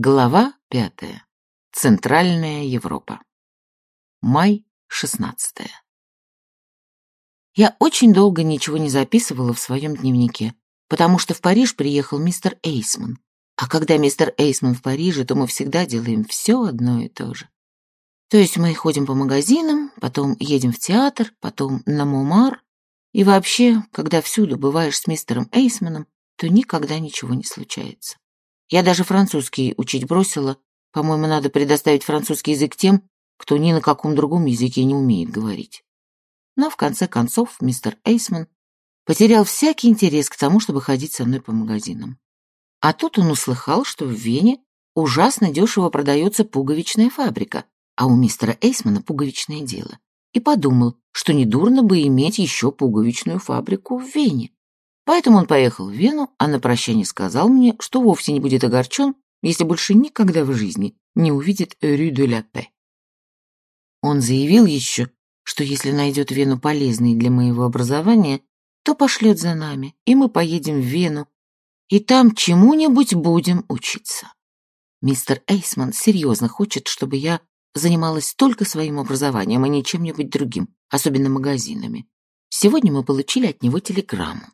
Глава пятая. Центральная Европа. Май 16. Я очень долго ничего не записывала в своем дневнике, потому что в Париж приехал мистер Эйсман. А когда мистер Эйсман в Париже, то мы всегда делаем все одно и то же. То есть мы ходим по магазинам, потом едем в театр, потом на Момар, и вообще, когда всюду бываешь с мистером Эйсманом, то никогда ничего не случается. Я даже французский учить бросила. По-моему, надо предоставить французский язык тем, кто ни на каком другом языке не умеет говорить. Но в конце концов мистер Эйсман потерял всякий интерес к тому, чтобы ходить со мной по магазинам. А тут он услыхал, что в Вене ужасно дешево продается пуговичная фабрика, а у мистера Эйсмана пуговичное дело. И подумал, что недурно бы иметь еще пуговичную фабрику в Вене. Поэтому он поехал в Вену, а на прощание сказал мне, что вовсе не будет огорчен, если больше никогда в жизни не увидит Рю де ла Пе. Он заявил еще, что если найдет Вену полезной для моего образования, то пошлет за нами, и мы поедем в Вену, и там чему-нибудь будем учиться. Мистер Эйсман серьезно хочет, чтобы я занималась только своим образованием, а не чем-нибудь другим, особенно магазинами. Сегодня мы получили от него телеграмму.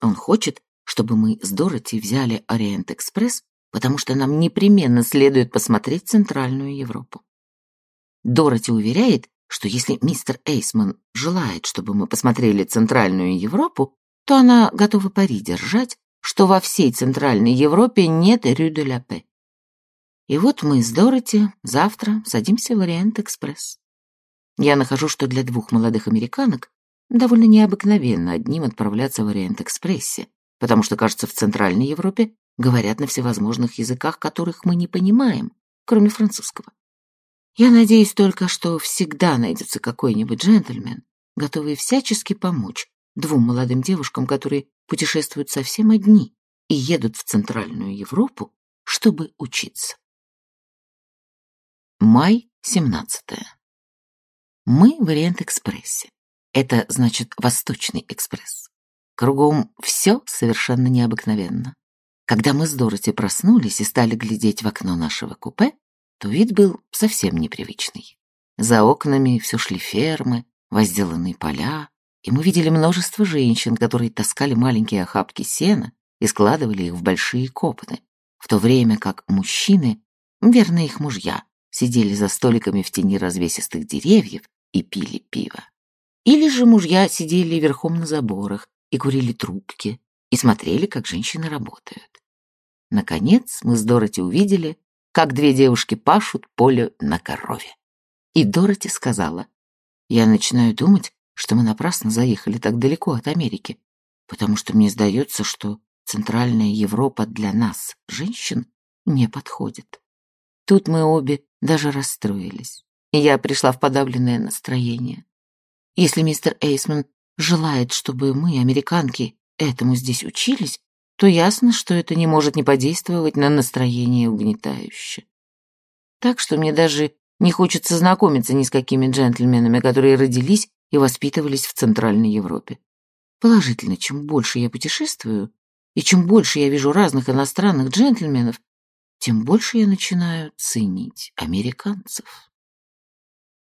Он хочет, чтобы мы с Дороти взяли Ориент-экспресс, потому что нам непременно следует посмотреть Центральную Европу. Дороти уверяет, что если мистер Эйсман желает, чтобы мы посмотрели Центральную Европу, то она готова пари держать, что во всей Центральной Европе нет Рю де ла Пе. И вот мы с Дороти завтра садимся в Ориент-экспресс. Я нахожу, что для двух молодых американок довольно необыкновенно одним отправляться в Ориент-экспрессе, потому что, кажется, в Центральной Европе говорят на всевозможных языках, которых мы не понимаем, кроме французского. Я надеюсь только, что всегда найдется какой-нибудь джентльмен, готовый всячески помочь двум молодым девушкам, которые путешествуют совсем одни и едут в Центральную Европу, чтобы учиться. Май 17. Мы в Ориент-экспрессе. Это значит Восточный экспресс. Кругом все совершенно необыкновенно. Когда мы с Дороти проснулись и стали глядеть в окно нашего купе, то вид был совсем непривычный. За окнами все шли фермы, возделанные поля, и мы видели множество женщин, которые таскали маленькие охапки сена и складывали их в большие копны, в то время как мужчины, верно их мужья, сидели за столиками в тени развесистых деревьев и пили пиво. Или же мужья сидели верхом на заборах и курили трубки, и смотрели, как женщины работают. Наконец мы с Дороти увидели, как две девушки пашут поле на корове. И Дороти сказала, «Я начинаю думать, что мы напрасно заехали так далеко от Америки, потому что мне сдается, что Центральная Европа для нас, женщин, не подходит». Тут мы обе даже расстроились, и я пришла в подавленное настроение. Если мистер Эйсман желает, чтобы мы, американки, этому здесь учились, то ясно, что это не может не подействовать на настроение угнетающе. Так что мне даже не хочется знакомиться ни с какими джентльменами, которые родились и воспитывались в Центральной Европе. Положительно, чем больше я путешествую, и чем больше я вижу разных иностранных джентльменов, тем больше я начинаю ценить американцев.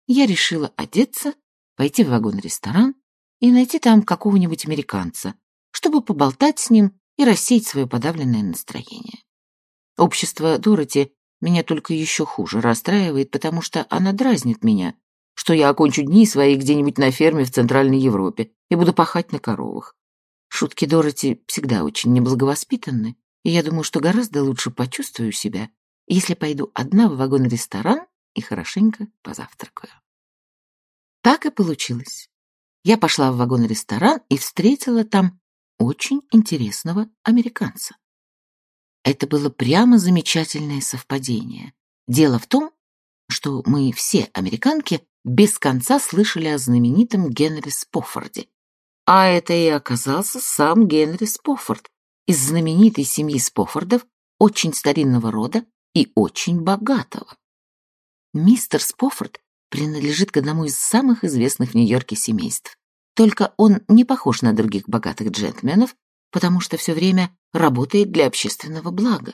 Я решила одеться пойти в вагон-ресторан и найти там какого-нибудь американца, чтобы поболтать с ним и рассеять свое подавленное настроение. Общество Дороти меня только еще хуже расстраивает, потому что она дразнит меня, что я окончу дни свои где-нибудь на ферме в Центральной Европе и буду пахать на коровах. Шутки Дороти всегда очень неблаговоспитанны, и я думаю, что гораздо лучше почувствую себя, если пойду одна в вагон-ресторан и хорошенько позавтракаю. Так и получилось. Я пошла в вагон-ресторан и встретила там очень интересного американца. Это было прямо замечательное совпадение. Дело в том, что мы все американки без конца слышали о знаменитом Генри Споффорде. А это и оказался сам Генри Споффорд из знаменитой семьи Споффордов, очень старинного рода и очень богатого. Мистер Споффорд принадлежит к одному из самых известных в Нью-Йорке семейств. Только он не похож на других богатых джентльменов, потому что все время работает для общественного блага.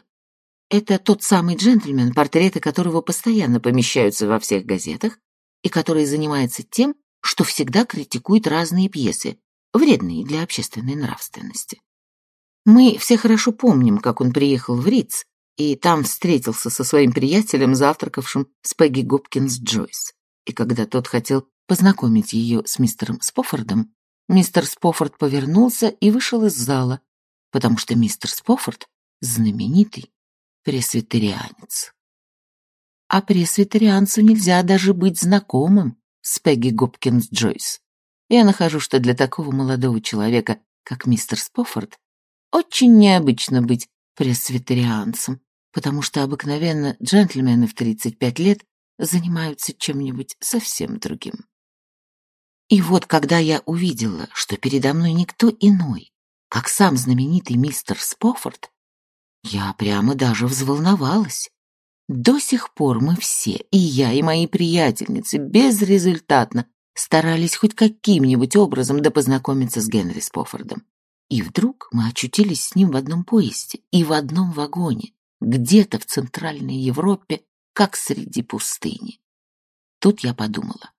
Это тот самый джентльмен, портреты которого постоянно помещаются во всех газетах и который занимается тем, что всегда критикует разные пьесы, вредные для общественной нравственности. Мы все хорошо помним, как он приехал в Риц и там встретился со своим приятелем, завтракавшим с Пегги Гопкинс Джойс. И когда тот хотел познакомить ее с мистером Спофордом, мистер Спофорд повернулся и вышел из зала, потому что мистер Спофорд — знаменитый пресвитерианец. А пресвитерианцу нельзя даже быть знакомым с Пегги Гопкинс Джойс. Я нахожу, что для такого молодого человека, как мистер Спофорд, очень необычно быть пресвитерианцем, потому что обыкновенно джентльмены в 35 лет занимаются чем-нибудь совсем другим. И вот когда я увидела, что передо мной никто иной, как сам знаменитый мистер Спофорд, я прямо даже взволновалась. До сих пор мы все, и я, и мои приятельницы, безрезультатно старались хоть каким-нибудь образом да с Генри Спофордом. И вдруг мы очутились с ним в одном поезде и в одном вагоне, где-то в Центральной Европе, как среди пустыни. Тут я подумала,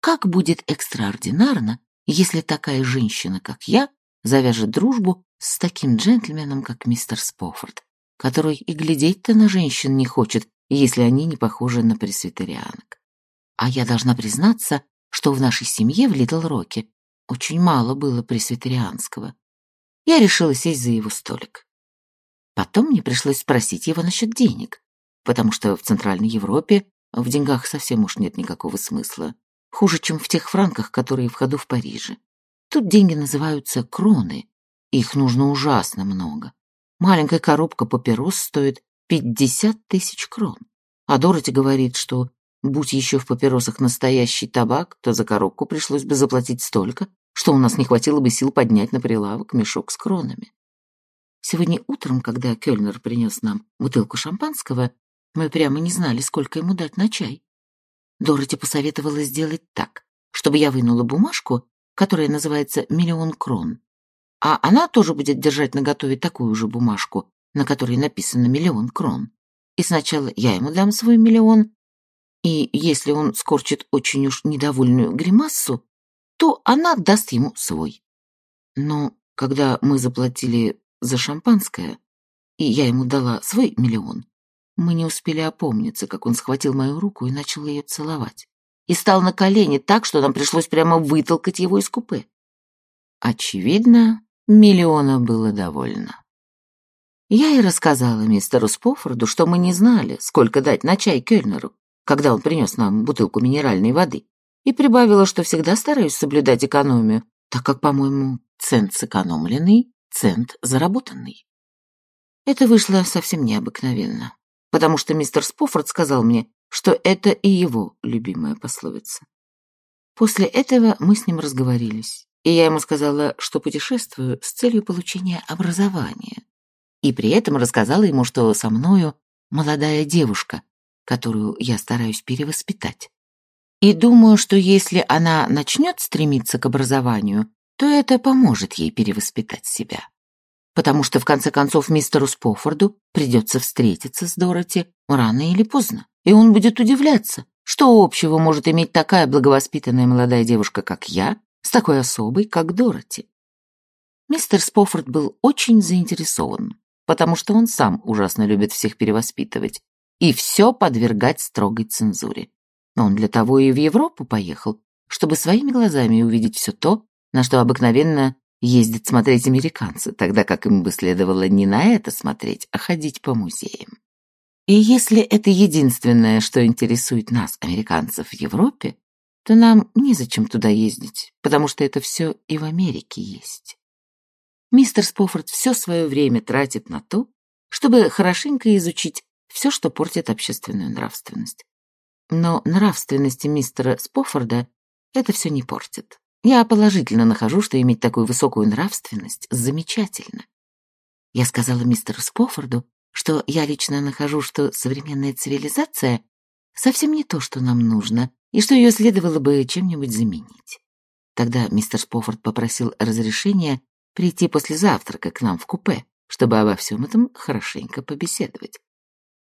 как будет экстраординарно, если такая женщина, как я, завяжет дружбу с таким джентльменом, как мистер Спофорд, который и глядеть-то на женщин не хочет, если они не похожи на пресвитерианок. А я должна признаться, что в нашей семье в Литл-Роке очень мало было пресвитерианского. Я решила сесть за его столик. Потом мне пришлось спросить его насчет денег, потому что в Центральной Европе в деньгах совсем уж нет никакого смысла. Хуже, чем в тех франках, которые в ходу в Париже. Тут деньги называются кроны. Их нужно ужасно много. Маленькая коробка папирос стоит 50 тысяч крон. А Дороти говорит, что будь еще в папиросах настоящий табак, то за коробку пришлось бы заплатить столько, что у нас не хватило бы сил поднять на прилавок мешок с кронами. Сегодня утром, когда Кёльнер принес нам бутылку шампанского, мы прямо не знали, сколько ему дать на чай. Дороти посоветовала сделать так, чтобы я вынула бумажку, которая называется «Миллион крон», а она тоже будет держать наготове такую же бумажку, на которой написано «Миллион крон». И сначала я ему дам свой миллион, и если он скорчит очень уж недовольную гримассу, то она даст ему свой. Но когда мы заплатили за шампанское, и я ему дала свой миллион, мы не успели опомниться, как он схватил мою руку и начал ее целовать. И стал на колени так, что нам пришлось прямо вытолкать его из купе. Очевидно, миллиона было довольно. Я и рассказала мистеру Спофорду, что мы не знали, сколько дать на чай Кёльнеру, когда он принес нам бутылку минеральной воды, и прибавила, что всегда стараюсь соблюдать экономию, так как, по-моему, цент сэкономленный, цент заработанный. Это вышло совсем необыкновенно, потому что мистер Спофорд сказал мне, что это и его любимая пословица. После этого мы с ним разговорились, и я ему сказала, что путешествую с целью получения образования, и при этом рассказала ему, что со мною молодая девушка, которую я стараюсь перевоспитать. И думаю, что если она начнет стремиться к образованию, то это поможет ей перевоспитать себя. Потому что, в конце концов, мистеру Спофорду придется встретиться с Дороти рано или поздно, и он будет удивляться, что общего может иметь такая благовоспитанная молодая девушка, как я, с такой особой, как Дороти. Мистер Спофорд был очень заинтересован, потому что он сам ужасно любит всех перевоспитывать и все подвергать строгой цензуре. Он для того и в Европу поехал, чтобы своими глазами увидеть все то, на что обыкновенно ездят смотреть американцы, тогда как им бы следовало не на это смотреть, а ходить по музеям. И если это единственное, что интересует нас, американцев, в Европе, то нам незачем туда ездить, потому что это все и в Америке есть. Мистер Спофорд все свое время тратит на то, чтобы хорошенько изучить все, что портит общественную нравственность. Но нравственности мистера Спофорда это все не портит. Я положительно нахожу, что иметь такую высокую нравственность замечательно. Я сказала мистеру Спофорду, что я лично нахожу, что современная цивилизация совсем не то, что нам нужно, и что ее следовало бы чем-нибудь заменить. Тогда мистер Спофорд попросил разрешения прийти после завтрака к нам в купе, чтобы обо всем этом хорошенько побеседовать.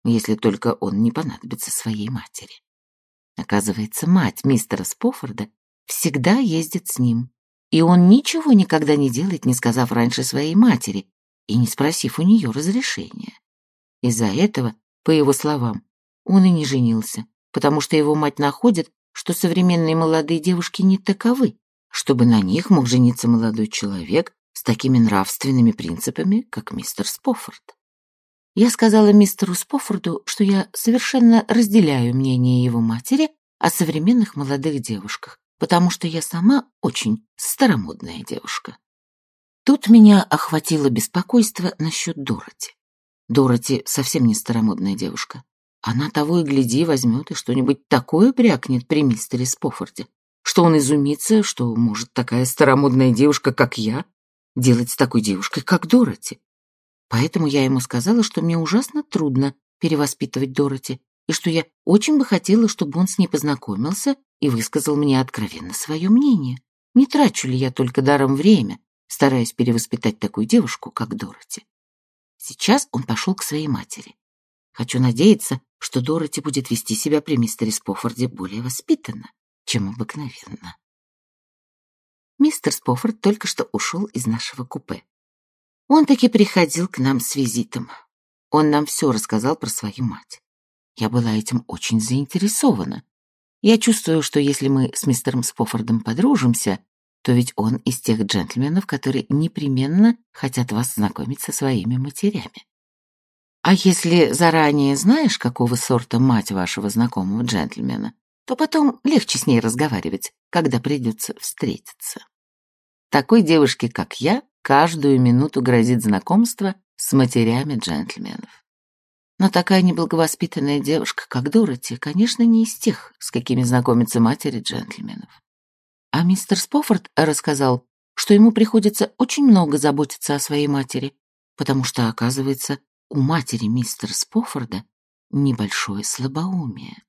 если только он не понадобится своей матери. Оказывается, мать мистера Спофорда всегда ездит с ним, и он ничего никогда не делает, не сказав раньше своей матери и не спросив у нее разрешения. Из-за этого, по его словам, он и не женился, потому что его мать находит, что современные молодые девушки не таковы, чтобы на них мог жениться молодой человек с такими нравственными принципами, как мистер Спофорд. Я сказала мистеру Спофорду, что я совершенно разделяю мнение его матери о современных молодых девушках, потому что я сама очень старомодная девушка. Тут меня охватило беспокойство насчет Дороти. Дороти совсем не старомодная девушка. Она того и гляди возьмет и что-нибудь такое брякнет при мистере Спофорде, что он изумится, что может такая старомодная девушка, как я, делать с такой девушкой, как Дороти. Поэтому я ему сказала, что мне ужасно трудно перевоспитывать Дороти, и что я очень бы хотела, чтобы он с ней познакомился и высказал мне откровенно свое мнение. Не трачу ли я только даром время, стараясь перевоспитать такую девушку, как Дороти. Сейчас он пошел к своей матери. Хочу надеяться, что Дороти будет вести себя при мистере Спофорде более воспитанно, чем обыкновенно. Мистер Спофорд только что ушел из нашего купе. Он таки приходил к нам с визитом. Он нам все рассказал про свою мать. Я была этим очень заинтересована. Я чувствую, что если мы с мистером Спофордом подружимся, то ведь он из тех джентльменов, которые непременно хотят вас знакомить со своими матерями. А если заранее знаешь, какого сорта мать вашего знакомого джентльмена, то потом легче с ней разговаривать, когда придется встретиться. Такой девушке, как я, каждую минуту грозит знакомство с матерями джентльменов. Но такая неблаговоспитанная девушка, как Дороти, конечно, не из тех, с какими знакомятся матери джентльменов. А мистер Спофорд рассказал, что ему приходится очень много заботиться о своей матери, потому что, оказывается, у матери мистера Спофорда небольшое слабоумие.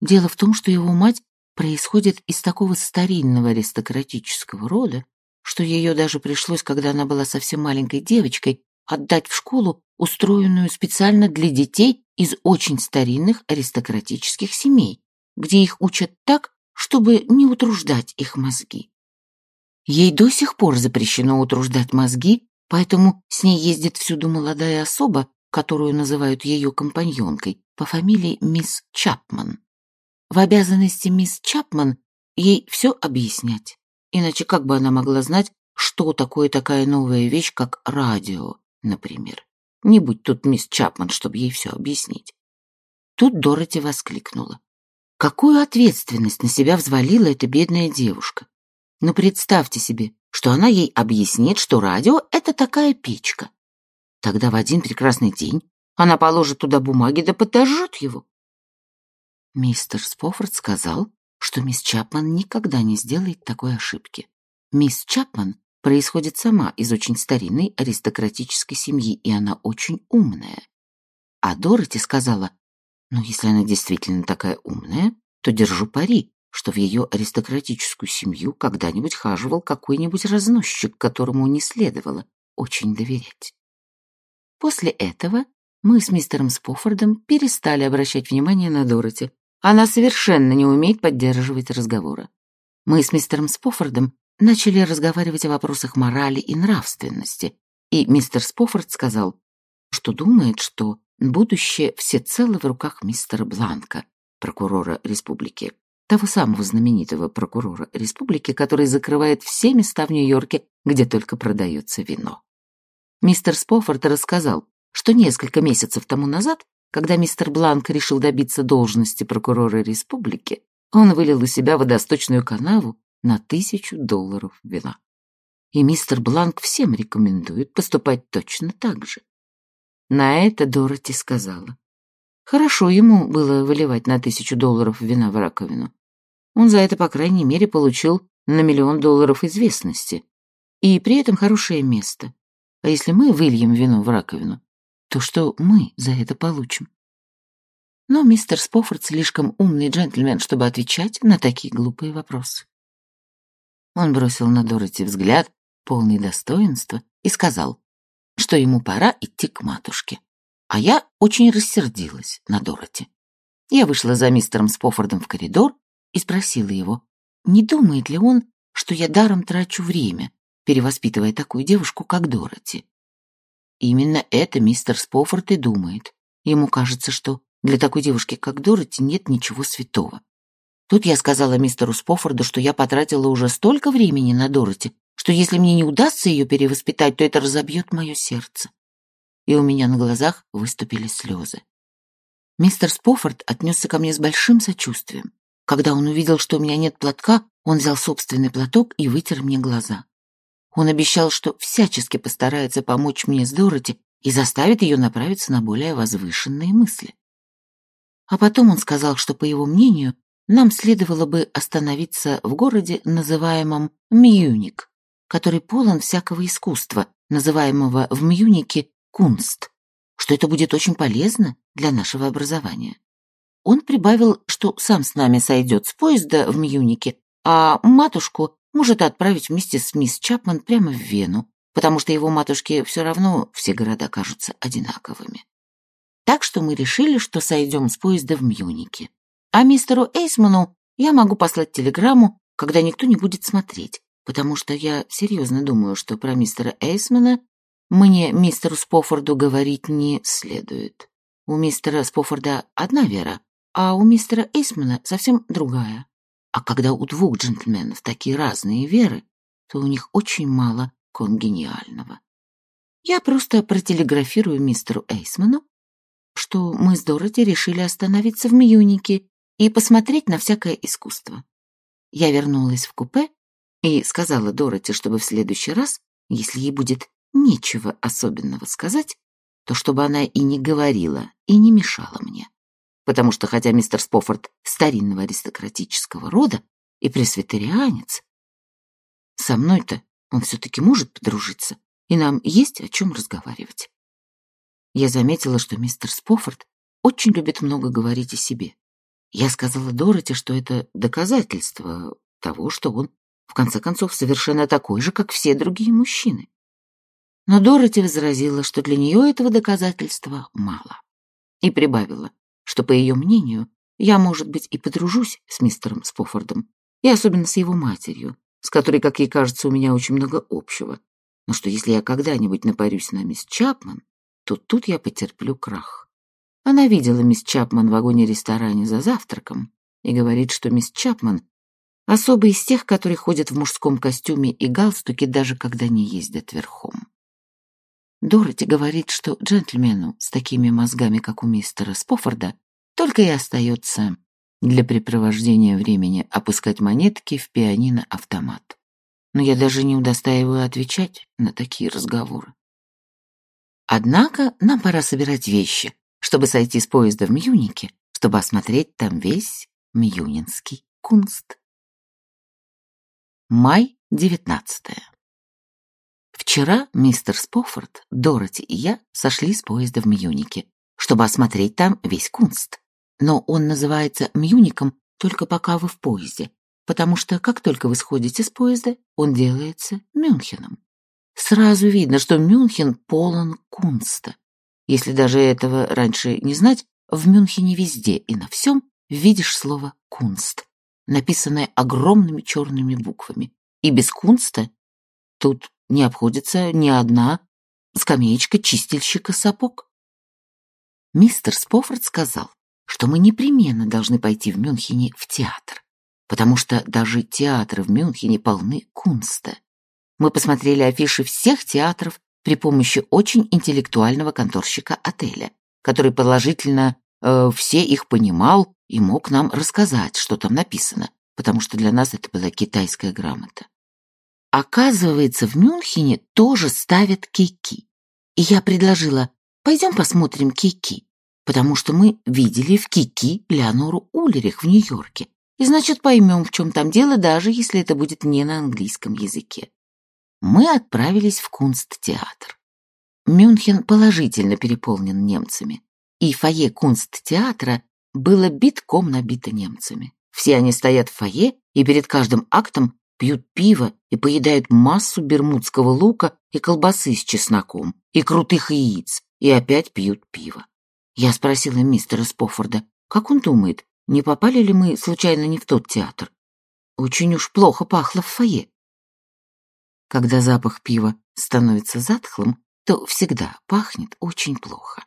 Дело в том, что его мать происходит из такого старинного аристократического рода, что ее даже пришлось, когда она была совсем маленькой девочкой, отдать в школу, устроенную специально для детей из очень старинных аристократических семей, где их учат так, чтобы не утруждать их мозги. Ей до сих пор запрещено утруждать мозги, поэтому с ней ездит всюду молодая особа, которую называют ее компаньонкой, по фамилии мисс Чапман. В обязанности мисс Чапман ей все объяснять. Иначе как бы она могла знать, что такое такая новая вещь, как радио, например? Не будь тут мисс Чапман, чтобы ей все объяснить. Тут Дороти воскликнула. Какую ответственность на себя взвалила эта бедная девушка? Ну, представьте себе, что она ей объяснит, что радио — это такая печка. Тогда в один прекрасный день она положит туда бумаги да подожжет его. Мистер Спофорд сказал, что мисс Чапман никогда не сделает такой ошибки. Мисс Чапман происходит сама из очень старинной аристократической семьи, и она очень умная. А Дороти сказала, ну, если она действительно такая умная, то держу пари, что в ее аристократическую семью когда-нибудь хаживал какой-нибудь разносчик, которому не следовало очень доверять. После этого мы с мистером Спофордом перестали обращать внимание на Дороти, она совершенно не умеет поддерживать разговоры. Мы с мистером Спофордом начали разговаривать о вопросах морали и нравственности, и мистер Спофорд сказал, что думает, что будущее всецело в руках мистера Бланка, прокурора республики, того самого знаменитого прокурора республики, который закрывает все места в Нью-Йорке, где только продается вино. Мистер Спофорд рассказал, что несколько месяцев тому назад когда мистер Бланк решил добиться должности прокурора республики, он вылил у себя водосточную канаву на тысячу долларов вина. И мистер Бланк всем рекомендует поступать точно так же. На это Дороти сказала. Хорошо ему было выливать на тысячу долларов вина в раковину. Он за это, по крайней мере, получил на миллион долларов известности. И при этом хорошее место. А если мы выльем вино в раковину, то что мы за это получим? Но мистер Спофорд слишком умный джентльмен, чтобы отвечать на такие глупые вопросы. Он бросил на Дороти взгляд, полный достоинства, и сказал, что ему пора идти к матушке. А я очень рассердилась на Дороти. Я вышла за мистером Спофордом в коридор и спросила его, не думает ли он, что я даром трачу время, перевоспитывая такую девушку, как Дороти. Именно это мистер Спофорд и думает. Ему кажется, что для такой девушки, как Дороти, нет ничего святого. Тут я сказала мистеру Спофорду, что я потратила уже столько времени на Дороти, что если мне не удастся ее перевоспитать, то это разобьет мое сердце. И у меня на глазах выступили слезы. Мистер Спофорд отнесся ко мне с большим сочувствием. Когда он увидел, что у меня нет платка, он взял собственный платок и вытер мне глаза. Он обещал, что всячески постарается помочь мне с Дороти и заставит ее направиться на более возвышенные мысли. А потом он сказал, что, по его мнению, нам следовало бы остановиться в городе, называемом Мьюник, который полон всякого искусства, называемого в Мьюнике кунст, что это будет очень полезно для нашего образования. Он прибавил, что сам с нами сойдет с поезда в Мьюнике, а матушку может отправить вместе с мисс Чапман прямо в Вену, потому что его матушке все равно все города кажутся одинаковыми. Так что мы решили, что сойдем с поезда в Мьюнике. А мистеру Эйсману я могу послать телеграмму, когда никто не будет смотреть, потому что я серьезно думаю, что про мистера Эйсмана мне, мистеру Спофорду, говорить не следует. У мистера Спофорда одна вера, а у мистера Эйсмана совсем другая. А когда у двух джентльменов такие разные веры, то у них очень мало конгениального. Я просто протелеграфирую мистеру Эйсману, что мы с Дороти решили остановиться в Мьюнике и посмотреть на всякое искусство. Я вернулась в купе и сказала Дороти, чтобы в следующий раз, если ей будет нечего особенного сказать, то чтобы она и не говорила, и не мешала мне. Потому что хотя мистер Спофорд старинного аристократического рода и пресвитерианец, со мной-то он все-таки может подружиться, и нам есть о чем разговаривать. Я заметила, что мистер Спофорд очень любит много говорить о себе. Я сказала Дороти, что это доказательство того, что он, в конце концов, совершенно такой же, как все другие мужчины. Но Дороти возразила, что для нее этого доказательства мало. И прибавила, что, по ее мнению, я, может быть, и подружусь с мистером Спофордом, и особенно с его матерью, с которой, как ей кажется, у меня очень много общего. Но что если я когда-нибудь напарюсь на мисс Чапман, то тут я потерплю крах. Она видела мисс Чапман в вагоне-ресторане за завтраком и говорит, что мисс Чапман особый из тех, которые ходят в мужском костюме и галстуке, даже когда не ездят верхом. Дороти говорит, что джентльмену с такими мозгами, как у мистера Спофорда, только и остается для препровождения времени опускать монетки в пианино-автомат. Но я даже не удостаиваю отвечать на такие разговоры. Однако нам пора собирать вещи, чтобы сойти с поезда в Мьюнике, чтобы осмотреть там весь мьюнинский кунст. Май девятнадцатое. Вчера мистер Спофорд, Дороти и я сошли с поезда в Мьюнике, чтобы осмотреть там весь кунст. Но он называется Мьюником только пока вы в поезде, потому что как только вы сходите с поезда, он делается Мюнхеном. Сразу видно, что Мюнхен полон кунста. Если даже этого раньше не знать, в Мюнхене везде и на всем видишь слово «кунст», написанное огромными черными буквами. И без кунста тут не обходится ни одна скамеечка чистильщика сапог. Мистер Спофорд сказал, что мы непременно должны пойти в Мюнхене в театр, потому что даже театры в Мюнхене полны кунста. Мы посмотрели афиши всех театров при помощи очень интеллектуального конторщика отеля, который положительно э, все их понимал и мог нам рассказать, что там написано, потому что для нас это была китайская грамота. Оказывается, в Мюнхене тоже ставят кики. И я предложила, пойдем посмотрим кики, потому что мы видели в кики Леонору Улерих в Нью-Йорке. И значит, поймем, в чем там дело, даже если это будет не на английском языке. Мы отправились в Кунсттеатр. Мюнхен положительно переполнен немцами, и фойе Кунсттеатра было битком набито немцами. Все они стоят в фойе и перед каждым актом пьют пиво и поедают массу бермудского лука и колбасы с чесноком, и крутых яиц, и опять пьют пиво. Я спросила мистера Спофорда, как он думает, не попали ли мы случайно не в тот театр? Очень уж плохо пахло в фойе. Когда запах пива становится затхлым, то всегда пахнет очень плохо.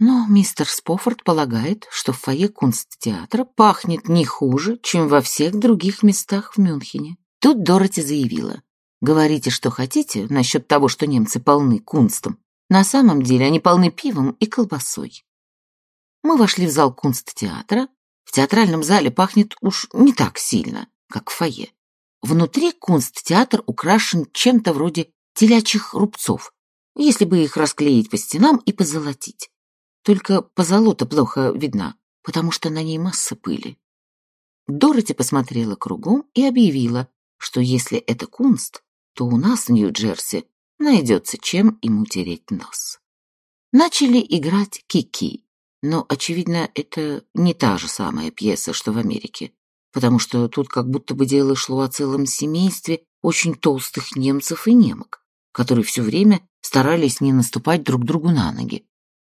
Но мистер Спофорд полагает, что в фойе Кунсттеатра пахнет не хуже, чем во всех других местах в Мюнхене. Тут Дороти заявила, говорите, что хотите насчет того, что немцы полны кунстом. На самом деле они полны пивом и колбасой. Мы вошли в зал Кунсттеатра. В театральном зале пахнет уж не так сильно, как в фойе. Внутри Кунсттеатр украшен чем-то вроде телячьих рубцов, если бы их расклеить по стенам и позолотить. Только позолота плохо видна, потому что на ней масса пыли. Дороти посмотрела кругом и объявила, что если это кунст, то у нас в Нью-Джерси найдется чем ему тереть нос. Начали играть кики, но, очевидно, это не та же самая пьеса, что в Америке, потому что тут как будто бы дело шло о целом семействе очень толстых немцев и немок, которые все время старались не наступать друг другу на ноги,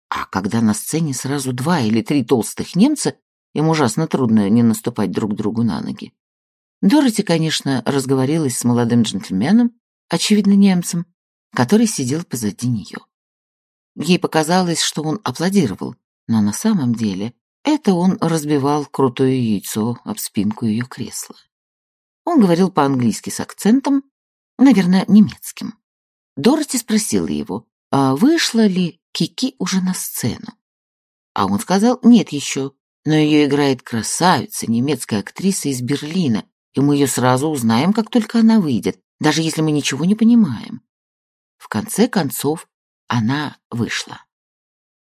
а когда на сцене сразу два или три толстых немца, им ужасно трудно не наступать друг другу на ноги. Дороти, конечно, разговорилась с молодым джентльменом, очевидно немцем, который сидел позади нее. Ей показалось, что он аплодировал, но на самом деле это он разбивал крутое яйцо об спинку ее кресла. Он говорил по-английски с акцентом, наверное, немецким. Дороти спросила его, а вышла ли Кики уже на сцену. А он сказал, нет еще, но ее играет красавица, немецкая актриса из Берлина, и мы ее сразу узнаем, как только она выйдет, даже если мы ничего не понимаем. В конце концов, она вышла.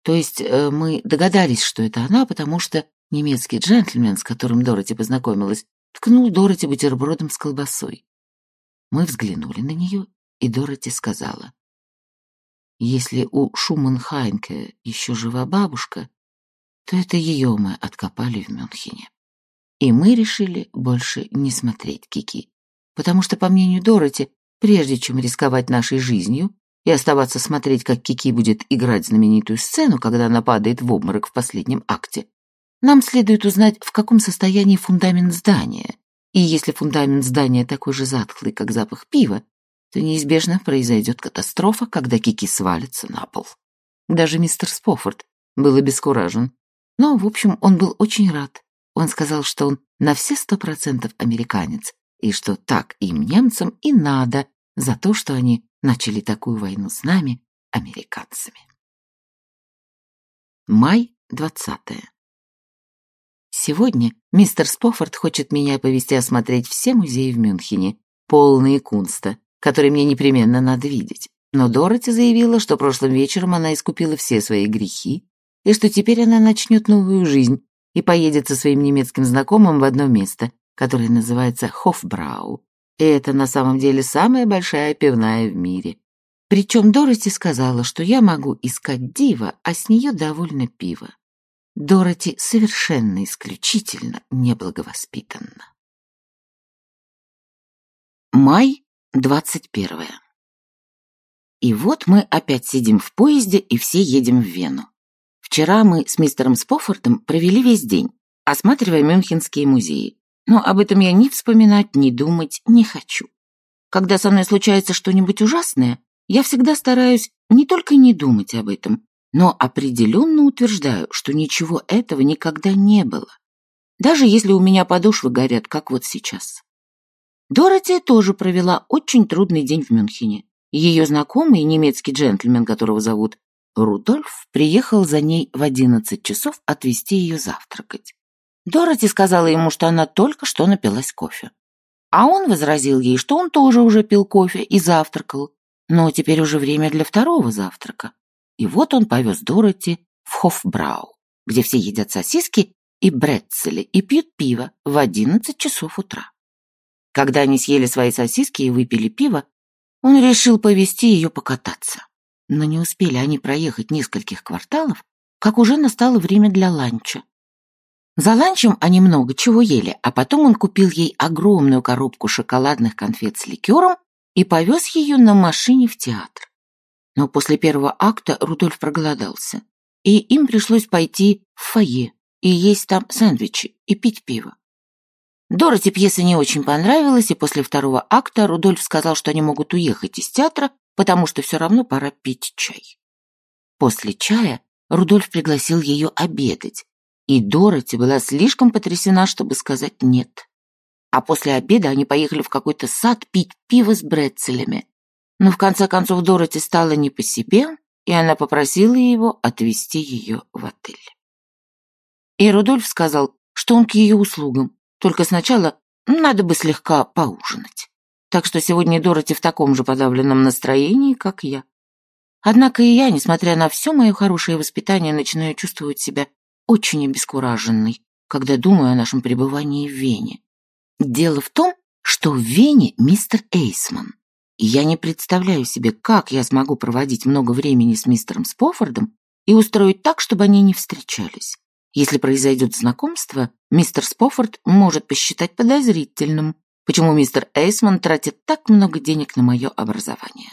То есть э, мы догадались, что это она, потому что немецкий джентльмен, с которым Дороти познакомилась, ткнул Дороти бутербродом с колбасой. Мы взглянули на нее, и Дороти сказала, если у Шуман-Хайнке еще жива бабушка, то это ее мы откопали в Мюнхене. И мы решили больше не смотреть Кики, потому что, по мнению Дороти, прежде чем рисковать нашей жизнью и оставаться смотреть, как Кики будет играть знаменитую сцену, когда она падает в обморок в последнем акте, нам следует узнать, в каком состоянии фундамент здания, и если фундамент здания такой же затхлый, как запах пива, то неизбежно произойдет катастрофа, когда Кики свалится на пол. Даже мистер Спофорд был обескуражен. Но, в общем, он был очень рад. Он сказал, что он на все сто процентов американец, и что так им, немцам, и надо за то, что они начали такую войну с нами, американцами. Май 20. Сегодня мистер Спофорд хочет меня повести осмотреть все музеи в Мюнхене, полные кунста, который мне непременно надо видеть. Но Дороти заявила, что прошлым вечером она искупила все свои грехи, и что теперь она начнет новую жизнь и поедет со своим немецким знакомым в одно место, которое называется Хофбрау. И это на самом деле самая большая пивная в мире. Причем Дороти сказала, что я могу искать дива, а с нее довольно пиво. Дороти совершенно исключительно неблаговоспитанна. Май Двадцать первое. И вот мы опять сидим в поезде и все едем в Вену. Вчера мы с мистером Спофортом провели весь день, осматривая мюнхенские музеи. Но об этом я ни вспоминать, ни думать не хочу. Когда со мной случается что-нибудь ужасное, я всегда стараюсь не только не думать об этом, но определенно утверждаю, что ничего этого никогда не было. Даже если у меня подошвы горят, как вот сейчас. Дороти тоже провела очень трудный день в Мюнхене. Ее знакомый, немецкий джентльмен, которого зовут Рудольф, приехал за ней в одиннадцать часов отвезти ее завтракать. Дороти сказала ему, что она только что напилась кофе. А он возразил ей, что он тоже уже пил кофе и завтракал, но теперь уже время для второго завтрака. И вот он повез Дороти в Хофбрау, где все едят сосиски и бретцели и пьют пиво в одиннадцать часов утра. Когда они съели свои сосиски и выпили пиво, он решил повести ее покататься. Но не успели они проехать нескольких кварталов, как уже настало время для ланча. За ланчем они много чего ели, а потом он купил ей огромную коробку шоколадных конфет с ликером и повез ее на машине в театр. Но после первого акта Рудольф проголодался. и им пришлось пойти в фойе и есть там сэндвичи и пить пиво. Дороти пьеса не очень понравилась, и после второго акта Рудольф сказал, что они могут уехать из театра, потому что все равно пора пить чай. После чая Рудольф пригласил ее обедать, и Дороти была слишком потрясена, чтобы сказать «нет». А после обеда они поехали в какой-то сад пить пиво с брецелями. Но в конце концов Дороти стала не по себе, и она попросила его отвезти ее в отель. И Рудольф сказал, что он к ее услугам, только сначала надо бы слегка поужинать. Так что сегодня Дороти в таком же подавленном настроении, как я. Однако и я, несмотря на все мое хорошее воспитание, начинаю чувствовать себя очень обескураженной, когда думаю о нашем пребывании в Вене. Дело в том, что в Вене мистер Эйсман. Я не представляю себе, как я смогу проводить много времени с мистером Спофордом и устроить так, чтобы они не встречались. Если произойдет знакомство, мистер Спофорд может посчитать подозрительным, почему мистер Эйсман тратит так много денег на мое образование.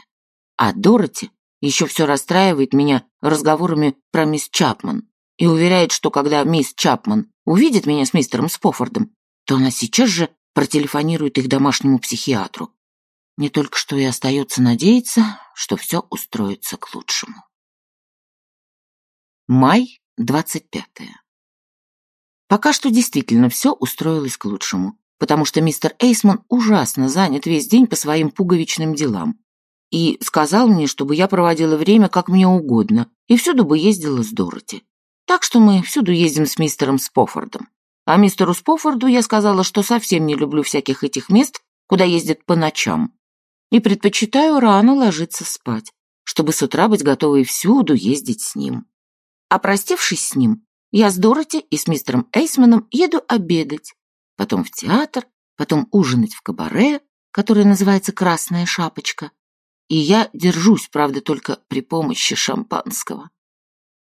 А Дороти еще все расстраивает меня разговорами про мисс Чапман и уверяет, что когда мисс Чапман увидит меня с мистером Спофордом, то она сейчас же протелефонирует их домашнему психиатру. Не только что и остается надеяться, что все устроится к лучшему. Май, 25. -е. Пока что действительно все устроилось к лучшему, потому что мистер Эйсман ужасно занят весь день по своим пуговичным делам и сказал мне, чтобы я проводила время как мне угодно и всюду бы ездила с Дороти. Так что мы всюду ездим с мистером Спофордом. А мистеру Спофорду я сказала, что совсем не люблю всяких этих мест, куда ездят по ночам, и предпочитаю рано ложиться спать, чтобы с утра быть готовой всюду ездить с ним. А простившись с ним, я с Дороти и с мистером Эйсманом еду обедать, потом в театр, потом ужинать в кабаре, которое называется «Красная шапочка». И я держусь, правда, только при помощи шампанского.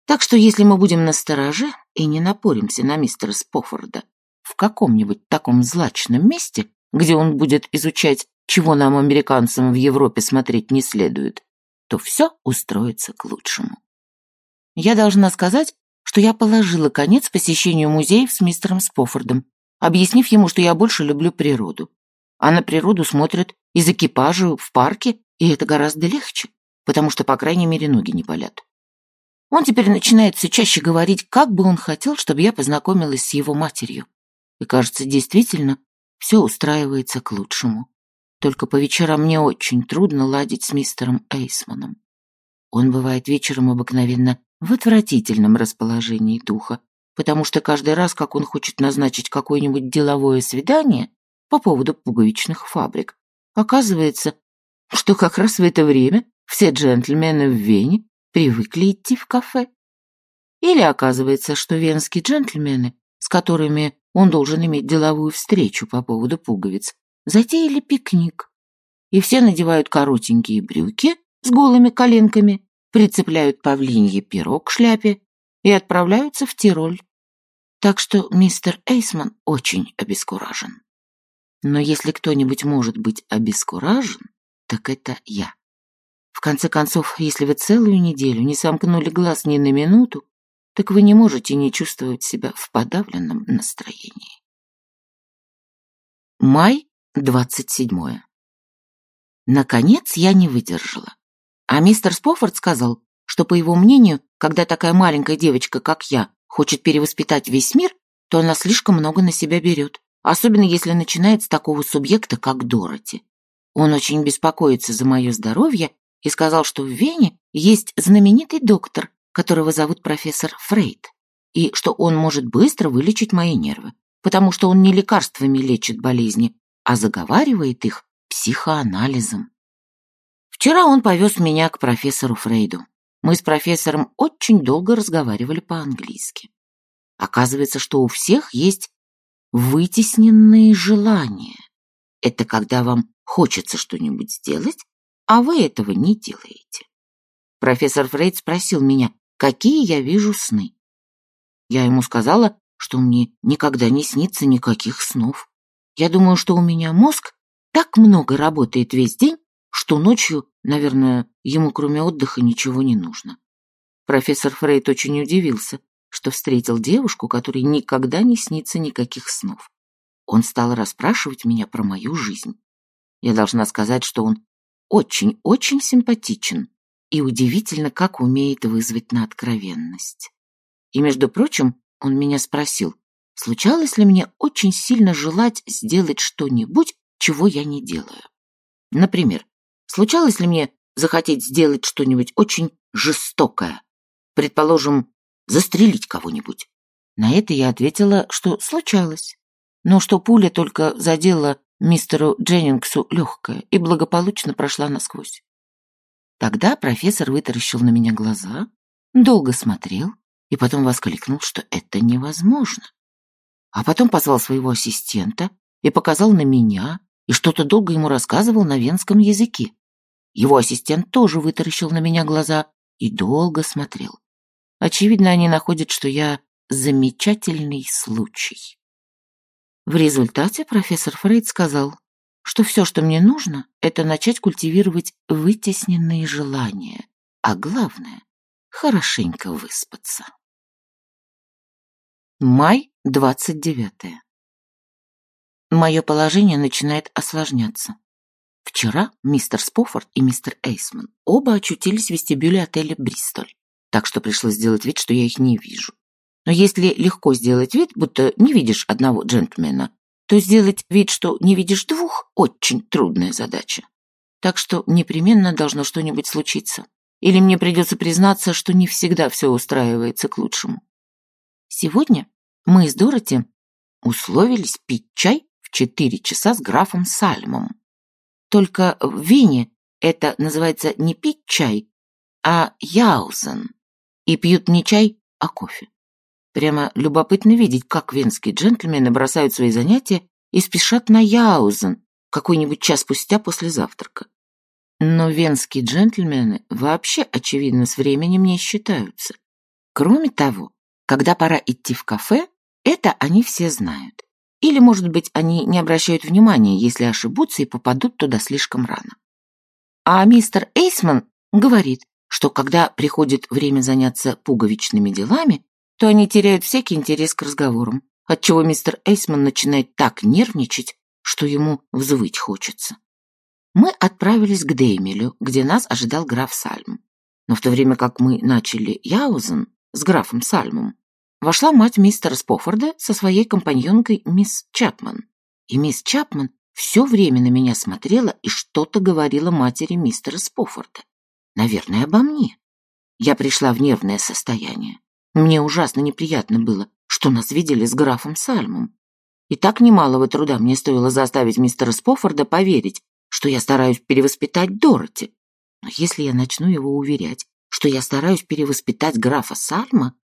Так что если мы будем на стороже и не напоримся на мистера Спофорда в каком-нибудь таком злачном месте, где он будет изучать, чего нам, американцам, в Европе смотреть не следует, то все устроится к лучшему. Я должна сказать, что я положила конец посещению музеев с мистером Спофордом, объяснив ему, что я больше люблю природу. А на природу смотрят из экипажа в парке, и это гораздо легче, потому что, по крайней мере, ноги не болят. Он теперь начинает все чаще говорить, как бы он хотел, чтобы я познакомилась с его матерью. И, кажется, действительно, все устраивается к лучшему. Только по вечерам мне очень трудно ладить с мистером Эйсманом. Он бывает вечером обыкновенно в отвратительном расположении духа, потому что каждый раз, как он хочет назначить какое-нибудь деловое свидание по поводу пуговичных фабрик, оказывается, что как раз в это время все джентльмены в Вене привыкли идти в кафе. Или оказывается, что венские джентльмены, с которыми он должен иметь деловую встречу по поводу пуговиц, затеяли пикник. И все надевают коротенькие брюки с голыми коленками прицепляют павлинье перо к шляпе и отправляются в Тироль. Так что мистер Эйсман очень обескуражен. Но если кто-нибудь может быть обескуражен, так это я. В конце концов, если вы целую неделю не сомкнули глаз ни на минуту, так вы не можете не чувствовать себя в подавленном настроении. Май, 27. Наконец я не выдержала. А мистер Спофорд сказал, что, по его мнению, когда такая маленькая девочка, как я, хочет перевоспитать весь мир, то она слишком много на себя берет, особенно если начинает с такого субъекта, как Дороти. Он очень беспокоится за мое здоровье и сказал, что в Вене есть знаменитый доктор, которого зовут профессор Фрейд, и что он может быстро вылечить мои нервы, потому что он не лекарствами лечит болезни, а заговаривает их психоанализом. Вчера он повез меня к профессору Фрейду. Мы с профессором очень долго разговаривали по-английски. Оказывается, что у всех есть вытесненные желания. Это когда вам хочется что-нибудь сделать, а вы этого не делаете. Профессор Фрейд спросил меня, какие я вижу сны. Я ему сказала, что мне никогда не снится никаких снов. Я думаю, что у меня мозг так много работает весь день, что ночью, наверное, ему кроме отдыха ничего не нужно. профессор Фрейд очень удивился, что встретил девушку, которой никогда не снится никаких снов. Он стал расспрашивать меня про мою жизнь. Я должна сказать, что он очень-очень симпатичен и удивительно, как умеет вызвать на откровенность. И, между прочим, он меня спросил, случалось ли мне очень сильно желать сделать что-нибудь, чего я не делаю. Например, случалось ли мне захотеть сделать что-нибудь очень жестокое, предположим, застрелить кого-нибудь? На это я ответила, что случалось, но что пуля только задела мистеру Дженнингсу легкое и благополучно прошла насквозь. Тогда профессор вытаращил на меня глаза, долго смотрел и потом воскликнул, что это невозможно. А потом позвал своего ассистента и показал на меня, и что-то долго ему рассказывал на венском языке. Его ассистент тоже вытаращил на меня глаза и долго смотрел. Очевидно, они находят, что я замечательный случай. В результате профессор Фрейд сказал, что все, что мне нужно, это начать культивировать вытесненные желания, а главное — хорошенько выспаться. Май 29. Мое положение начинает осложняться. Вчера мистер Спофорд и мистер Эйсман оба очутились в вестибюле отеля «Бристоль», так что пришлось сделать вид, что я их не вижу. Но если легко сделать вид, будто не видишь одного джентльмена, то сделать вид, что не видишь двух, очень трудная задача. Так что непременно должно что-нибудь случиться. Или мне придется признаться, что не всегда все устраивается к лучшему. Сегодня мы с Дороти условились пить чай в четыре часа с графом Сальмом. Только в Вене это называется не пить чай, а яузен. И пьют не чай, а кофе. Прямо любопытно видеть, как венские джентльмены бросают свои занятия и спешат на Яузен какой-нибудь час спустя после завтрака. Но венские джентльмены вообще, очевидно, с временем не считаются. Кроме того, когда пора идти в кафе, это они все знают. Или, может быть, они не обращают внимания, если ошибутся и попадут туда слишком рано. А мистер Эйсман говорит, что когда приходит время заняться пуговичными делами, то они теряют всякий интерес к разговорам, отчего мистер Эйсман начинает так нервничать, что ему взвыть хочется. Мы отправились к Деймелю, где нас ожидал граф Сальм. Но в то время как мы начали Яузен с графом Сальмом, вошла мать мистера Спофорда со своей компаньонкой мисс Чапман. И мисс Чапман все время на меня смотрела и что-то говорила матери мистера Спофорда. Наверное, обо мне. Я пришла в нервное состояние. Мне ужасно неприятно было, что нас видели с графом Сальмом. И так немалого труда мне стоило заставить мистера Спофорда поверить, что я стараюсь перевоспитать Дороти. Но если я начну его уверять, что я стараюсь перевоспитать графа Сальма,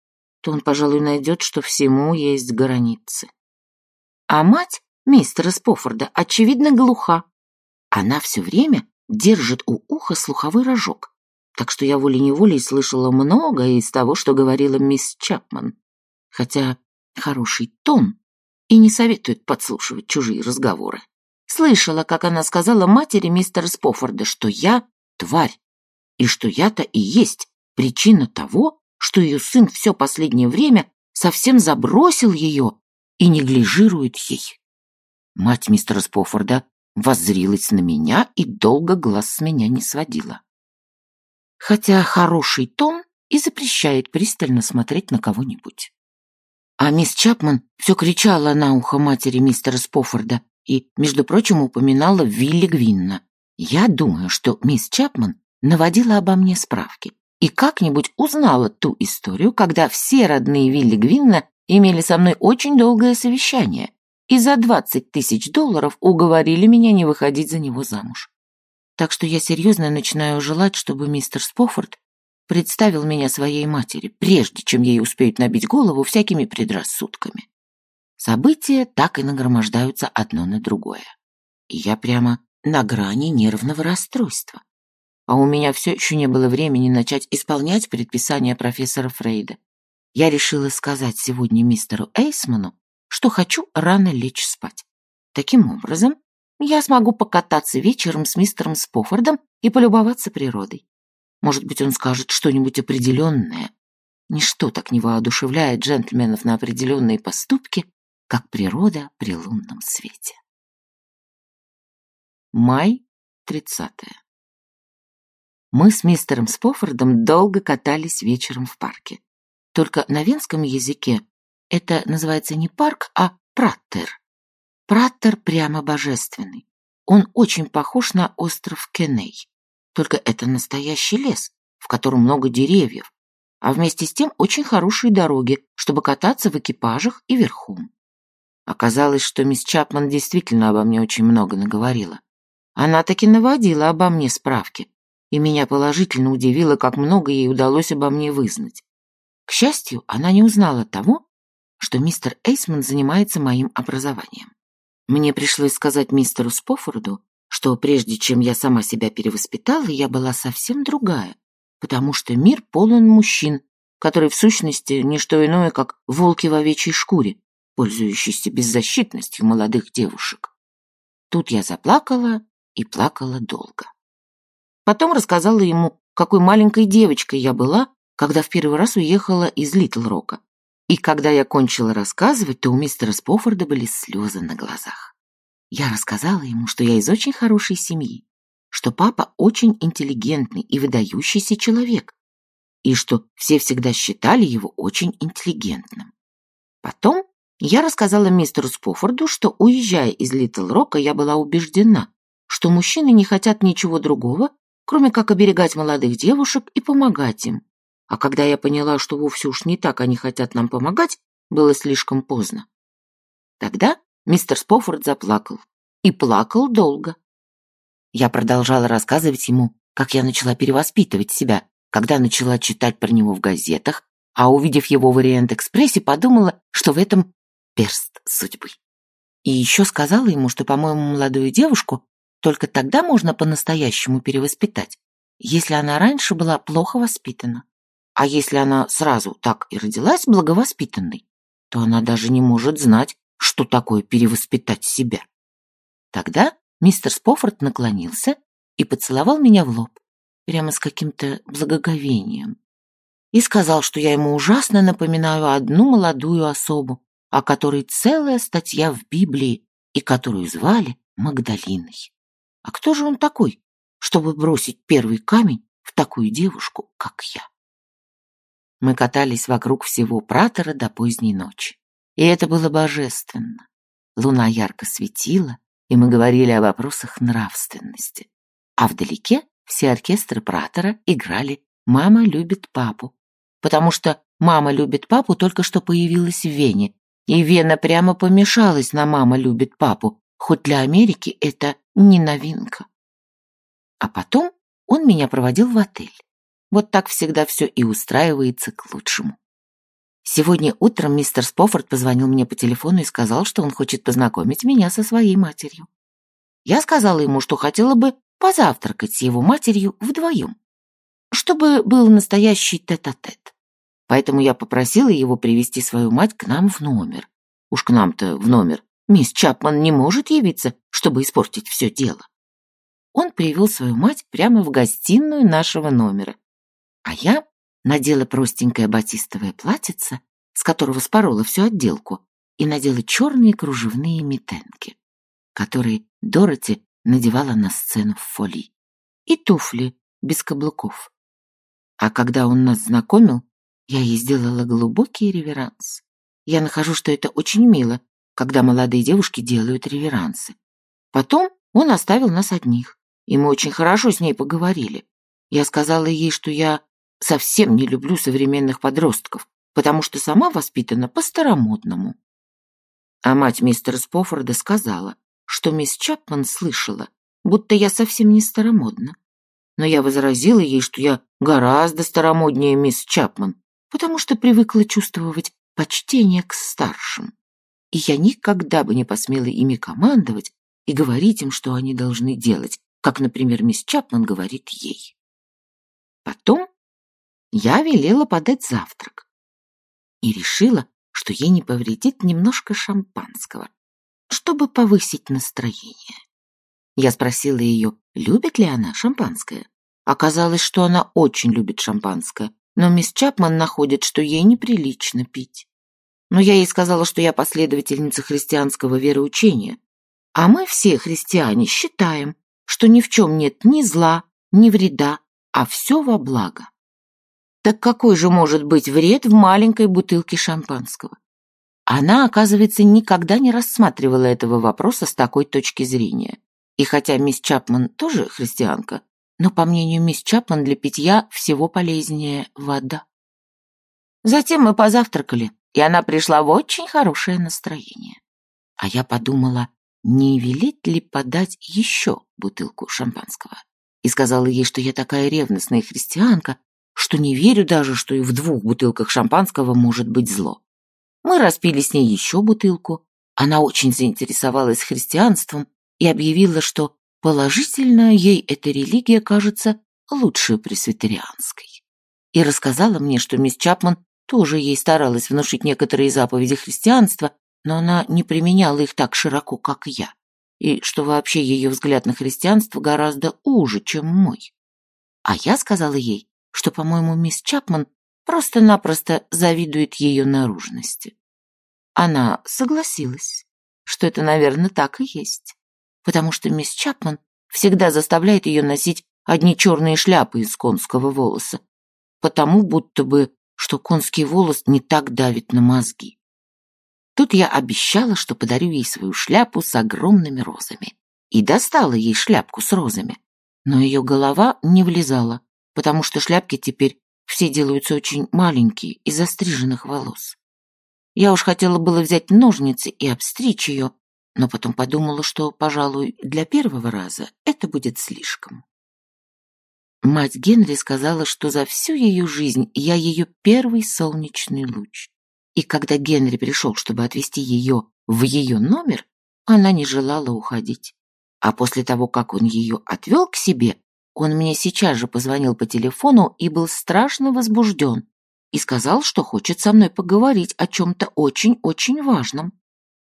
то он, пожалуй, найдет, что всему есть границы. А мать мистера Спофорда, очевидно, глуха. Она все время держит у уха слуховой рожок, так что я волей-неволей слышала многое из того, что говорила мисс Чапман. Хотя хороший тон и не советует подслушивать чужие разговоры. Слышала, как она сказала матери мистера Спофорда, что я тварь, и что я-то и есть причина того, что ее сын все последнее время совсем забросил ее и неглижирует ей. Мать мистера Спофорда воззрилась на меня и долго глаз с меня не сводила хотя хороший тон и запрещает пристально смотреть на кого-нибудь. А мисс Чапман все кричала на ухо матери мистера Спофорда и, между прочим, упоминала Вилли Гвинна. Я думаю, что мисс Чапман наводила обо мне справки и как-нибудь узнала ту историю, когда все родные Вилли Гвинна имели со мной очень долгое совещание и за двадцать тысяч долларов уговорили меня не выходить за него замуж. Так что я серьезно начинаю желать, чтобы мистер Спофорд представил меня своей матери, прежде чем ей успеют набить голову всякими предрассудками. События так и нагромождаются одно на другое. И я прямо на грани нервного расстройства. А у меня все еще не было времени начать исполнять предписания профессора Фрейда. Я решила сказать сегодня мистеру Эйсману, что хочу рано лечь спать. Таким образом, я смогу покататься вечером с мистером Спофордом и полюбоваться природой. Может быть, он скажет что-нибудь определенное. Ничто так не воодушевляет джентльменов на определенные поступки, как природа при лунном свете. Май 30. Мы с мистером Спофордом долго катались вечером в парке. Только на венском языке это называется не парк, а праттер. Праттер прямо божественный. Он очень похож на остров Кеней. Только это настоящий лес, в котором много деревьев, а вместе с тем очень хорошие дороги, чтобы кататься в экипажах и верхом. Оказалось, что мисс Чапман действительно обо мне очень много наговорила. Она таки наводила обо мне справки, и меня положительно удивило, как много ей удалось обо мне вызнать. К счастью, она не узнала того, что мистер Эйсман занимается моим образованием. Мне пришлось сказать мистеру Спофорду, что прежде чем я сама себя перевоспитала, я была совсем другая, потому что мир полон мужчин, которые в сущности не что иное, как волки в овечьей шкуре, пользующиеся беззащитностью молодых девушек. Тут я заплакала и плакала долго. Потом рассказала ему, какой маленькой девочкой я была, когда в первый раз уехала из Литл-Рока. И когда я кончила рассказывать, то у мистера Спофорда были слезы на глазах. Я рассказала ему, что я из очень хорошей семьи, что папа очень интеллигентный и выдающийся человек, и что все всегда считали его очень интеллигентным. Потом я рассказала мистеру Спофорду, что, уезжая из Литл-Рока, я была убеждена, что мужчины не хотят ничего другого, кроме как оберегать молодых девушек и помогать им. А когда я поняла, что вовсе уж не так они хотят нам помогать, было слишком поздно. Тогда мистер Спофорд заплакал. И плакал долго. Я продолжала рассказывать ему, как я начала перевоспитывать себя, когда начала читать про него в газетах, а увидев его в Ориент-экспрессе, подумала, что в этом перст судьбы. И еще сказала ему, что, по-моему, молодую девушку только тогда можно по-настоящему перевоспитать, если она раньше была плохо воспитана. А если она сразу так и родилась благовоспитанной, то она даже не может знать, что такое перевоспитать себя. Тогда мистер Спофорд наклонился и поцеловал меня в лоб, прямо с каким-то благоговением, и сказал, что я ему ужасно напоминаю одну молодую особу, о которой целая статья в Библии и которую звали Магдалиной. А кто же он такой, чтобы бросить первый камень в такую девушку, как я? Мы катались вокруг всего пратора до поздней ночи. И это было божественно. Луна ярко светила, и мы говорили о вопросах нравственности. А вдалеке все оркестры пратора играли «Мама любит папу», потому что «Мама любит папу» только что появилась в Вене, и Вена прямо помешалась на «Мама любит папу», хоть для Америки это не новинка. А потом он меня проводил в отель. Вот так всегда все и устраивается к лучшему. Сегодня утром мистер Спофорд позвонил мне по телефону и сказал, что он хочет познакомить меня со своей матерью. Я сказала ему, что хотела бы позавтракать с его матерью вдвоем, чтобы был настоящий тет-а-тет. -тет. Поэтому я попросила его привести свою мать к нам в номер. Уж к нам-то в номер Мисс Чапман не может явиться, чтобы испортить все дело. Он привел свою мать прямо в гостиную нашего номера. А я надела простенькое батистовое платьице, с которого спорола всю отделку, и надела черные кружевные метенки, которые Дороти надевала на сцену в фоли, и туфли без каблуков. А когда он нас знакомил, я ей сделала глубокий реверанс. Я нахожу, что это очень мило когда молодые девушки делают реверансы. Потом он оставил нас одних, и мы очень хорошо с ней поговорили. Я сказала ей, что я совсем не люблю современных подростков, потому что сама воспитана по-старомодному. А мать мистера Спофорда сказала, что мисс Чапман слышала, будто я совсем не старомодна. Но я возразила ей, что я гораздо старомоднее мисс Чапман, потому что привыкла чувствовать почтение к старшим и я никогда бы не посмела ими командовать и говорить им, что они должны делать, как, например, мисс Чапман говорит ей. Потом я велела подать завтрак и решила, что ей не повредит немножко шампанского, чтобы повысить настроение. Я спросила ее, любит ли она шампанское, Оказалось, что она очень любит шампанское, но мисс Чапман находит, что ей неприлично пить. Но я ей сказала, что я последовательница христианского вероучения, а мы все христиане считаем, что ни в чем нет ни зла, ни вреда, а все во благо. Так какой же может быть вред в маленькой бутылке шампанского? Она, оказывается, никогда не рассматривала этого вопроса с такой точки зрения. И хотя мисс Чапман тоже христианка, но, по мнению мисс Чапман, для питья всего полезнее вода. Затем мы позавтракали, и она пришла в очень хорошее настроение. А я подумала, не велит ли подать еще бутылку шампанского. И сказала ей, что я такая ревностная христианка, что не верю даже, что и в двух бутылках шампанского может быть зло. Мы распили с ней еще бутылку. Она очень заинтересовалась христианством и объявила, что положительно ей эта религия кажется лучше пресвитерианской. И рассказала мне, что мисс Чапман тоже ей старалась внушить некоторые заповеди христианства, но она не применяла их так широко, как я, и что вообще ее взгляд на христианство гораздо уже, чем мой. А я сказала ей, что, по-моему, мисс Чапман просто-напросто завидует ее наружности. Она согласилась, что это, наверное, так и есть, потому что мисс Чапман всегда заставляет ее носить одни черные шляпы из конского волоса, потому будто бы, что конский волос не так давит на мозги. Тут я обещала, что подарю ей свою шляпу с огромными розами. И достала ей шляпку с розами. Но ее голова не влезала, потому что шляпки теперь все делаются очень маленькие, из остриженных волос. Я уж хотела было взять ножницы и обстричь ее, но потом подумала, что, пожалуй, для первого раза это будет слишком. Мать Генри сказала, что за всю ее жизнь я ее первый солнечный луч и когда Генри пришел, чтобы отвезти ее в ее номер, она не желала уходить. А после того, как он ее отвел к себе, он мне сейчас же позвонил по телефону и был страшно возбужден и сказал, что хочет со мной поговорить о чем-то очень-очень важном.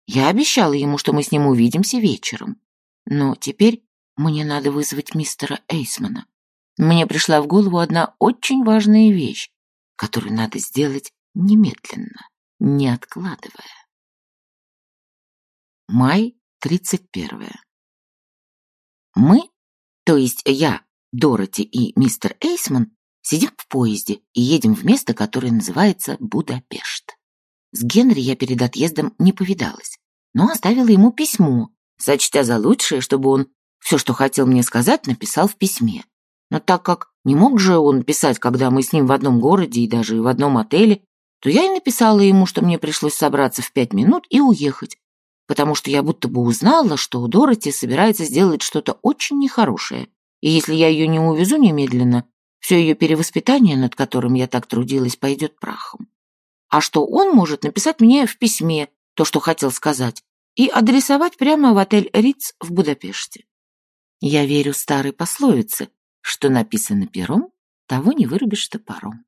Я обещала ему, что мы с ним увидимся вечером. Но теперь мне надо вызвать мистера Эйсмана. Мне пришла в голову одна очень важная вещь, которую надо сделать немедленно не откладывая. Май 31. Мы, то есть я, Дороти и мистер Эйсман, сидим в поезде и едем в место, которое называется Будапешт. С Генри я перед отъездом не повидалась, но оставила ему письмо, сочтя за лучшее, чтобы он все, что хотел мне сказать, написал в письме. Но так как не мог же он писать, когда мы с ним в одном городе и даже в одном отеле, то я и написала ему, что мне пришлось собраться в пять минут и уехать, потому что я будто бы узнала, что Дороти собирается сделать что-то очень нехорошее, и если я ее не увезу немедленно, все ее перевоспитание, над которым я так трудилась, пойдет прахом. А что он может написать мне в письме то, что хотел сказать, и адресовать прямо в отель Риц в Будапеште. Я верю старой пословице, что написано пером, того не вырубишь топором.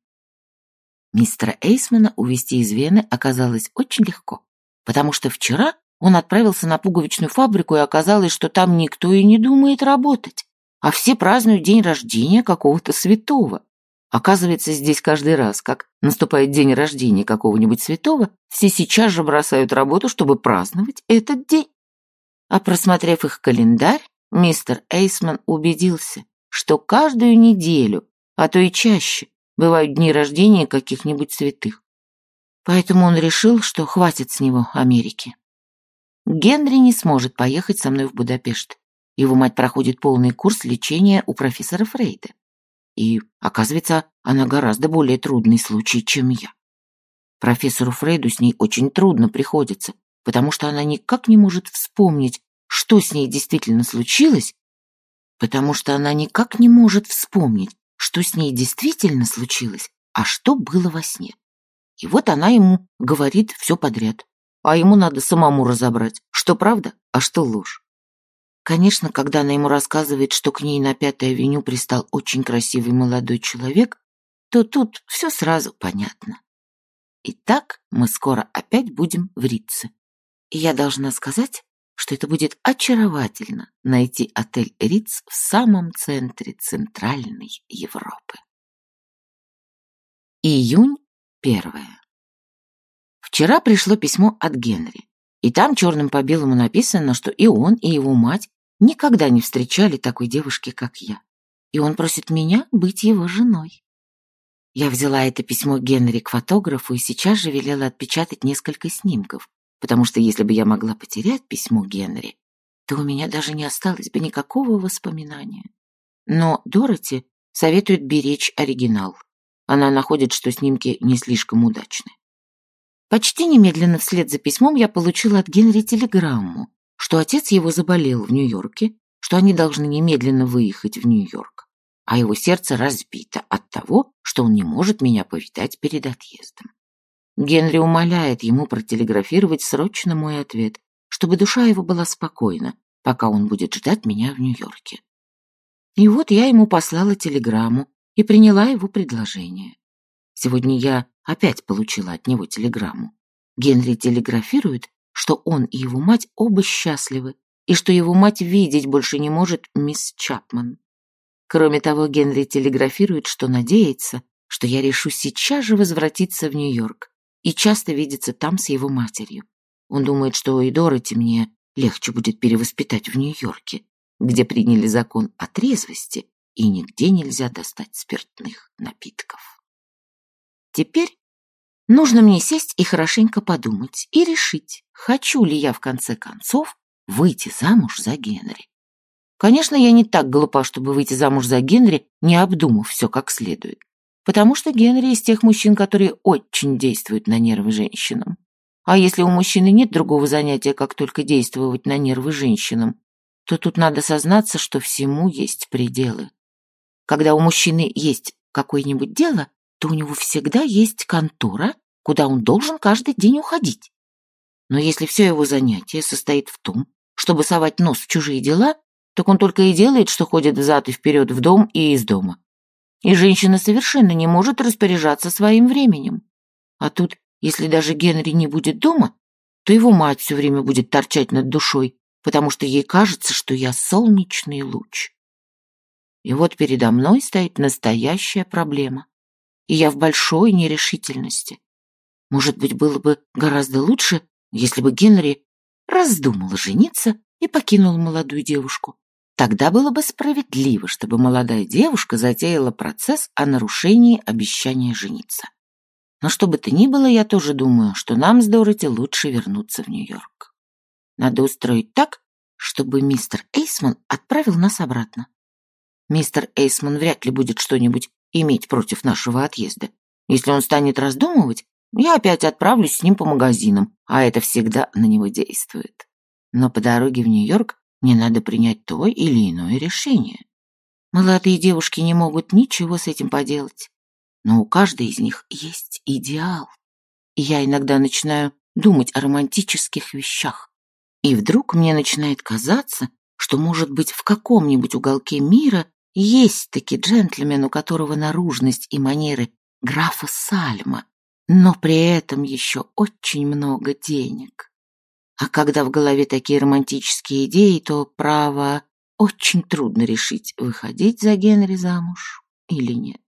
Мистера Эйсмана увезти из Вены оказалось очень легко, потому что вчера он отправился на пуговичную фабрику, и оказалось, что там никто и не думает работать, а все празднуют день рождения какого-то святого. Оказывается, здесь каждый раз, как наступает день рождения какого-нибудь святого, все сейчас же бросают работу, чтобы праздновать этот день. А просмотрев их календарь, мистер Эйсман убедился, что каждую неделю, а то и чаще, бывают дни рождения каких-нибудь святых. Поэтому он решил, что хватит с него Америки. Генри не сможет поехать со мной в Будапешт. Его мать проходит полный курс лечения у профессора Фрейда. И, оказывается, она гораздо более трудный случай, чем я. Профессору Фрейду с ней очень трудно приходится, потому что она никак не может вспомнить, что с ней действительно случилось, потому что она никак не может вспомнить, что с ней действительно случилось, а что было во сне. И вот она ему говорит все подряд, а ему надо самому разобрать, что правда, а что ложь. Конечно, когда она ему рассказывает, что к ней на Пятой авеню пристал очень красивый молодой человек, то тут все сразу понятно. Итак, мы скоро опять будем в Ритце. И я должна сказать, что это будет очаровательно найти отель Риц в самом центре Центральной Европы. Июнь первое. Вчера пришло письмо от Генри, и там черным по белому написано, что и он, и его мать никогда не встречали такой девушки, как я, и он просит меня быть его женой. Я взяла это письмо Генри к фотографу и сейчас же велела отпечатать несколько снимков, потому что если бы я могла потерять письмо Генри, то у меня даже не осталось бы никакого воспоминания. Но Дороти советует беречь оригинал. Она находит, что снимки не слишком удачны. Почти немедленно вслед за письмом я получила от Генри телеграмму, что отец его заболел в Нью-Йорке, что они должны немедленно выехать в Нью-Йорк, а его сердце разбито от того, что он не может меня повидать перед отъездом. Генри умоляет ему протелеграфировать срочно мой ответ, чтобы душа его была спокойна, пока он будет ждать меня в Нью-Йорке. И вот я ему послала телеграмму и приняла его предложение. Сегодня я опять получила от него телеграмму. Генри телеграфирует, что он и его мать оба счастливы, и что его мать видеть больше не может мисс Чапман. Кроме того, Генри телеграфирует, что надеется, что я решу сейчас же возвратиться в Нью-Йорк и часто видеться там с его матерью. Он думает, что и Дороти мне легче будет перевоспитать в Нью-Йорке, где приняли закон о трезвости и нигде нельзя достать спиртных напитков. Теперь нужно мне сесть и хорошенько подумать и решить, хочу ли я в конце концов выйти замуж за Генри. Конечно, я не так глупа, чтобы выйти замуж за Генри, не обдумав все как следует. Потому что Генри из тех мужчин, которые очень действуют на нервы женщинам. А если у мужчины нет другого занятия, как только действовать на нервы женщинам, то тут надо сознаться, что всему есть пределы. Когда у мужчины есть какое-нибудь дело, то у него всегда есть контора, куда он должен каждый день уходить. Но если все его занятие состоит в том, чтобы совать нос в чужие дела, так он только и делает, что ходит взад и вперед в дом и из дома. И женщина совершенно не может распоряжаться своим временем. А тут, если даже Генри не будет дома, то его мать все время будет торчать над душой, потому что ей кажется, что я солнечный луч. И вот передо мной стоит настоящая проблема. И я в большой нерешительности. Может быть, было бы гораздо лучше, если бы Генри раздумал жениться и покинул молодую девушку. Тогда было бы справедливо, чтобы молодая девушка затеяла процесс о нарушении обещания жениться. Но что бы то ни было, я тоже думаю, что нам с Дороти лучше вернуться в Нью-Йорк. Надо устроить так, чтобы мистер Эйсман отправил нас обратно. Мистер Эйсман вряд ли будет что-нибудь иметь против нашего отъезда. Если он станет раздумывать, я опять отправлюсь с ним по магазинам, а это всегда на него действует. Но по дороге в Нью-Йорк мне надо принять то или иное решение. Молодые девушки не могут ничего с этим поделать. Но у каждой из них есть идеал. И я иногда начинаю думать о романтических вещах. И вдруг мне начинает казаться, что, может быть, в каком-нибудь уголке мира есть таки джентльмен, у которого наружность и манеры графа Сальма, но при этом еще очень много денег. А когда в голове такие романтические идеи, то, право, очень трудно решить, выходить за Генри замуж или нет.